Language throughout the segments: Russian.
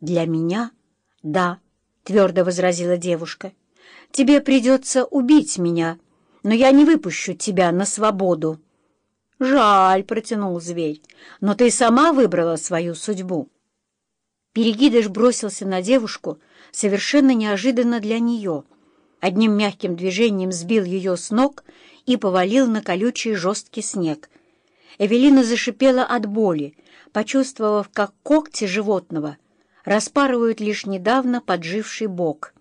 «Для меня? Да», — твердо возразила девушка. «Тебе придется убить меня, но я не выпущу тебя на свободу». «Жаль», — протянул зверь, — «но ты сама выбрала свою судьбу». Перегидыш бросился на девушку совершенно неожиданно для нее. Одним мягким движением сбил ее с ног и повалил на колючий жесткий снег. Эвелина зашипела от боли, почувствовав, как когти животного распарывают лишь недавно подживший бок.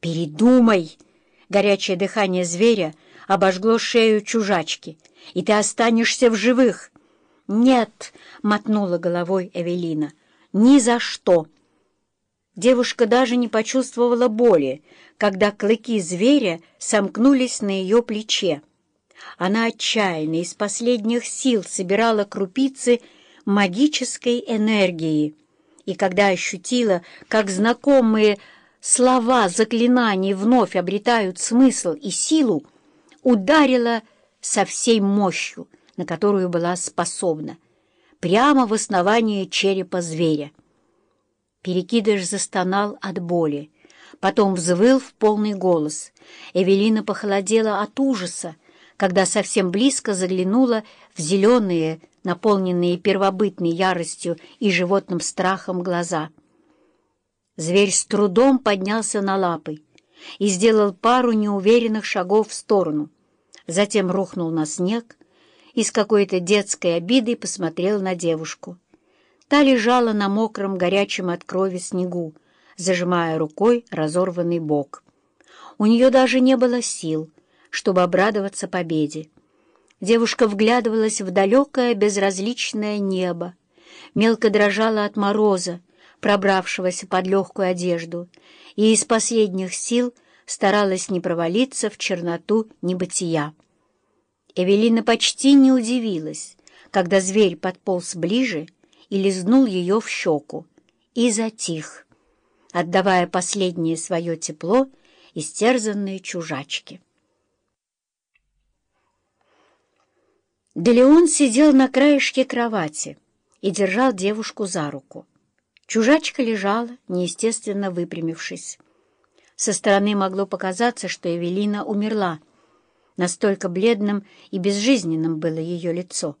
«Передумай!» Горячее дыхание зверя обожгло шею чужачки, и ты останешься в живых. «Нет!» — мотнула головой Эвелина. «Ни за что!» Девушка даже не почувствовала боли, когда клыки зверя сомкнулись на ее плече. Она отчаянно из последних сил собирала крупицы магической энергии, и когда ощутила, как знакомые слова заклинаний вновь обретают смысл и силу, ударила со всей мощью, на которую была способна, прямо в основание черепа зверя. Перекидыш застонал от боли, потом взвыл в полный голос. Эвелина похолодела от ужаса, когда совсем близко заглянула в зеленые, наполненные первобытной яростью и животным страхом глаза. Зверь с трудом поднялся на лапы и сделал пару неуверенных шагов в сторону — затем рухнул на снег и с какой-то детской обидой посмотрел на девушку. Та лежала на мокром, горячем от крови снегу, зажимая рукой разорванный бок. У нее даже не было сил, чтобы обрадоваться победе. Девушка вглядывалась в далекое безразличное небо, мелко дрожала от мороза, пробравшегося под легкую одежду, и из последних сил — старалась не провалиться в черноту небытия. Эвелина почти не удивилась, когда зверь подполз ближе и лизнул ее в щеку, и затих, отдавая последнее свое тепло истерзанной чужачке. Делеон сидел на краешке кровати и держал девушку за руку. Чужачка лежала, неестественно выпрямившись. Со стороны могло показаться, что Эвелина умерла. Настолько бледным и безжизненным было ее лицо.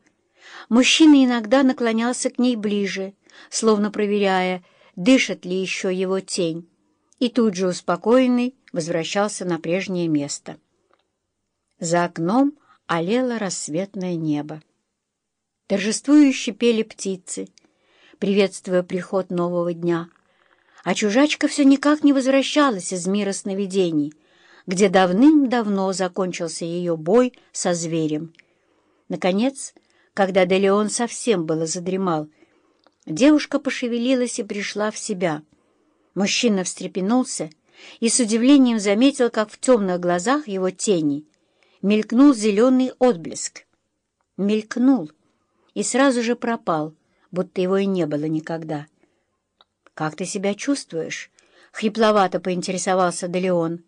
Мужчина иногда наклонялся к ней ближе, словно проверяя, дышит ли еще его тень, и тут же успокоенный возвращался на прежнее место. За окном олело рассветное небо. Торжествующе пели птицы, приветствуя приход нового дня — а чужачка все никак не возвращалась из мира сновидений, где давным-давно закончился ее бой со зверем. Наконец, когда Делеон совсем было задремал, девушка пошевелилась и пришла в себя. Мужчина встрепенулся и с удивлением заметил, как в темных глазах его тени мелькнул зеленый отблеск. Мелькнул и сразу же пропал, будто его и не было никогда. «Как ты себя чувствуешь?» — хрипловато поинтересовался Делеон.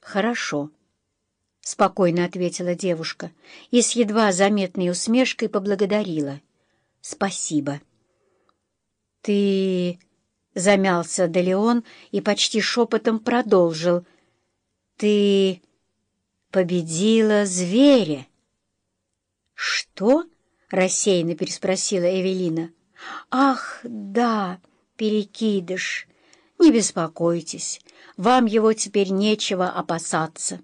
«Хорошо», — спокойно ответила девушка и с едва заметной усмешкой поблагодарила. «Спасибо». «Ты...» — замялся Делеон и почти шепотом продолжил. «Ты победила зверя». «Что?» — рассеянно переспросила Эвелина. «Ах, да!» перекидыш. Не беспокойтесь, вам его теперь нечего опасаться».